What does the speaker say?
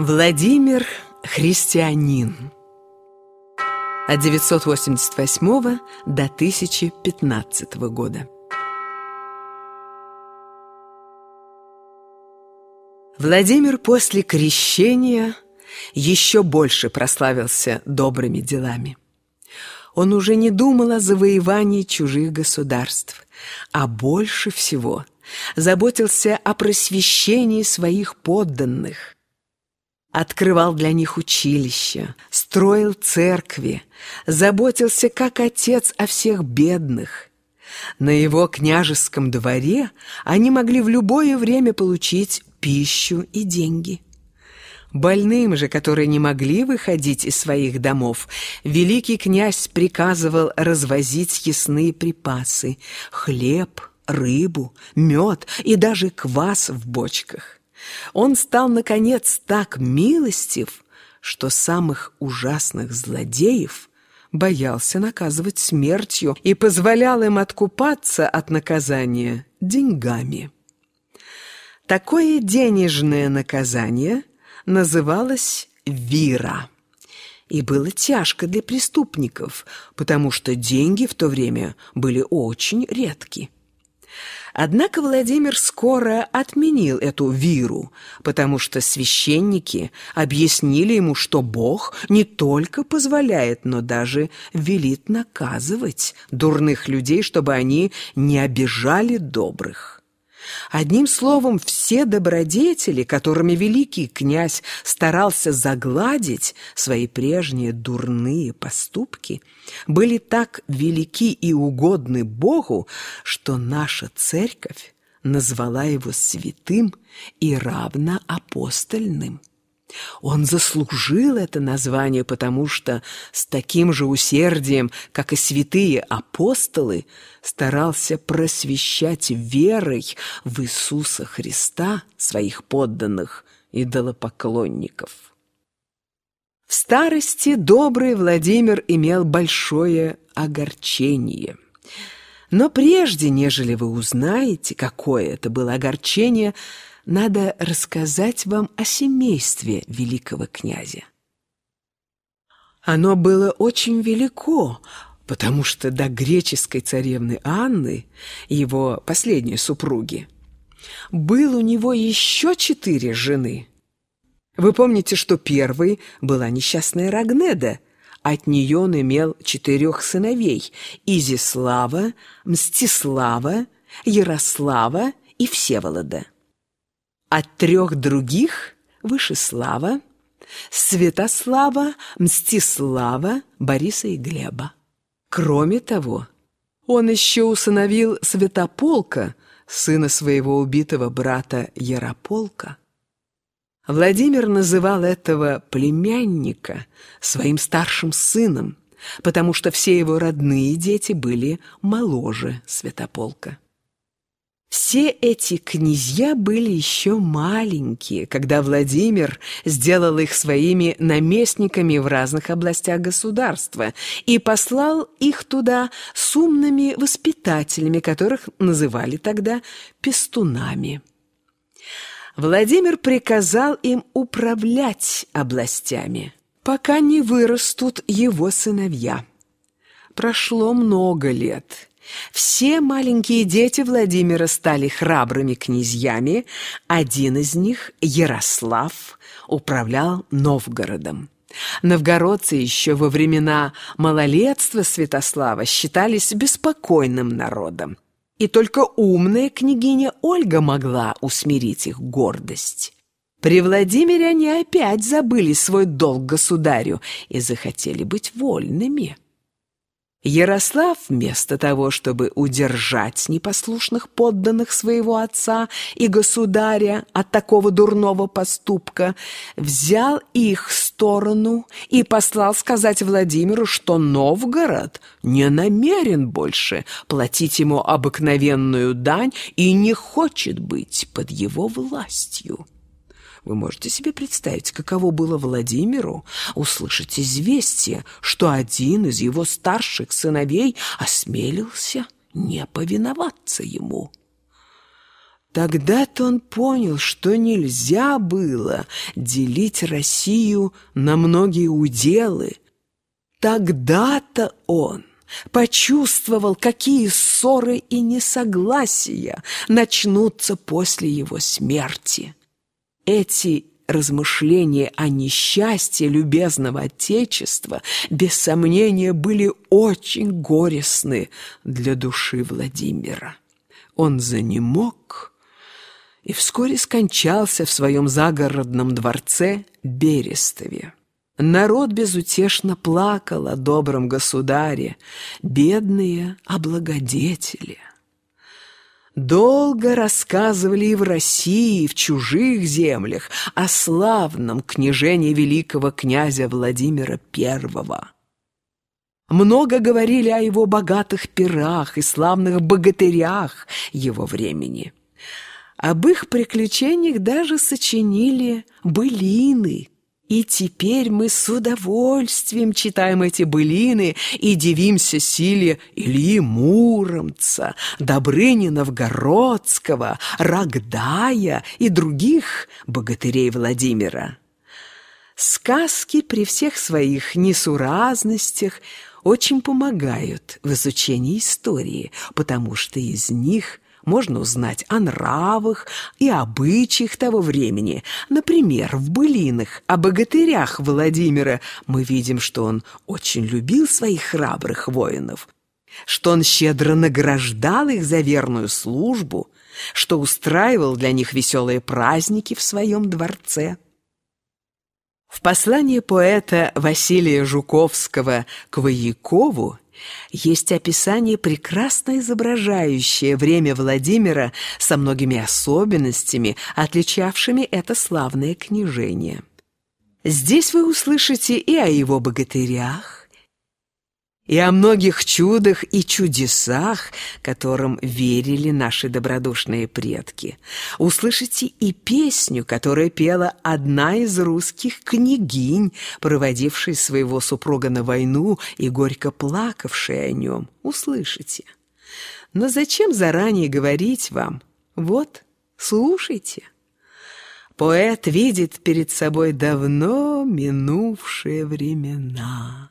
Владимир Христианин от 988 до 1015 года. Владимир после крещения еще больше прославился добрыми делами. Он уже не думал о завоевании чужих государств, а больше всего заботился о просвещении своих подданных, открывал для них училища, строил церкви, заботился как отец о всех бедных. На его княжеском дворе они могли в любое время получить пищу и деньги. Больным же, которые не могли выходить из своих домов, великий князь приказывал развозить съестные припасы – хлеб, рыбу, мед и даже квас в бочках. Он стал, наконец, так милостив, что самых ужасных злодеев боялся наказывать смертью и позволял им откупаться от наказания деньгами. Такое денежное наказание называлось вира и было тяжко для преступников, потому что деньги в то время были очень редки. Однако Владимир скоро отменил эту виру, потому что священники объяснили ему, что Бог не только позволяет, но даже велит наказывать дурных людей, чтобы они не обижали добрых. Одним словом, все добродетели, которыми великий князь старался загладить свои прежние дурные поступки, были так велики и угодны Богу, что наша церковь назвала его святым и равноапостольным. Он заслужил это название, потому что с таким же усердием, как и святые апостолы, старался просвещать верой в Иисуса Христа своих подданных идолопоклонников. В старости добрый Владимир имел большое огорчение. Но прежде, нежели вы узнаете, какое это было огорчение – надо рассказать вам о семействе великого князя. Оно было очень велико, потому что до греческой царевны Анны, его последней супруги, был у него еще четыре жены. Вы помните, что первой была несчастная Рагнеда, от нее он имел четырех сыновей – Изислава, Мстислава, Ярослава и Всеволода. От трех других – Вышеслава, Святослава, Мстислава, Бориса и Глеба. Кроме того, он еще усыновил Святополка, сына своего убитого брата Ярополка. Владимир называл этого племянника своим старшим сыном, потому что все его родные дети были моложе Святополка. Все эти князья были еще маленькие, когда Владимир сделал их своими наместниками в разных областях государства и послал их туда с умными воспитателями, которых называли тогда пестунами. Владимир приказал им управлять областями, пока не вырастут его сыновья. Прошло много лет – все маленькие дети Владимира стали храбрыми князьями. Один из них, Ярослав, управлял Новгородом. Новгородцы еще во времена малолетства Святослава считались беспокойным народом. И только умная княгиня Ольга могла усмирить их гордость. При Владимире они опять забыли свой долг государю и захотели быть вольными. Ярослав, вместо того, чтобы удержать непослушных подданных своего отца и государя от такого дурного поступка, взял их сторону и послал сказать Владимиру, что Новгород не намерен больше платить ему обыкновенную дань и не хочет быть под его властью. Вы можете себе представить, каково было Владимиру услышать известие, что один из его старших сыновей осмелился не повиноваться ему. Тогда-то он понял, что нельзя было делить Россию на многие уделы. Тогда-то он почувствовал, какие ссоры и несогласия начнутся после его смерти. Эти размышления о несчастье любезного Отечества, без сомнения, были очень горестны для души Владимира. Он занемог и вскоре скончался в своем загородном дворце Берестове. Народ безутешно плакал о добром государе, бедные о благодетеле. Долго рассказывали и в России, и в чужих землях о славном княжении великого князя Владимира I. Много говорили о его богатых пирах и славных богатырях его времени. Об их приключениях даже сочинили былины – и теперь мы с удовольствием читаем эти былины и дивимся силе Ильи Муромца, Добрыни Новгородского, Рогдая и других богатырей Владимира. Сказки при всех своих несуразностях очень помогают в изучении истории, потому что из них – можно узнать о нравах и обычаях того времени. Например, в былинах о богатырях Владимира мы видим, что он очень любил своих храбрых воинов, что он щедро награждал их за верную службу, что устраивал для них веселые праздники в своем дворце. В послании поэта Василия Жуковского к Воякову есть описание, прекрасно изображающее время Владимира со многими особенностями, отличавшими это славное княжение. Здесь вы услышите и о его богатырях, и о многих чудах и чудесах, которым верили наши добродушные предки. Услышите и песню, которую пела одна из русских княгинь, проводившая своего супруга на войну и горько плакавшая о нем. Услышите. Но зачем заранее говорить вам? Вот, слушайте. Поэт видит перед собой давно минувшие времена.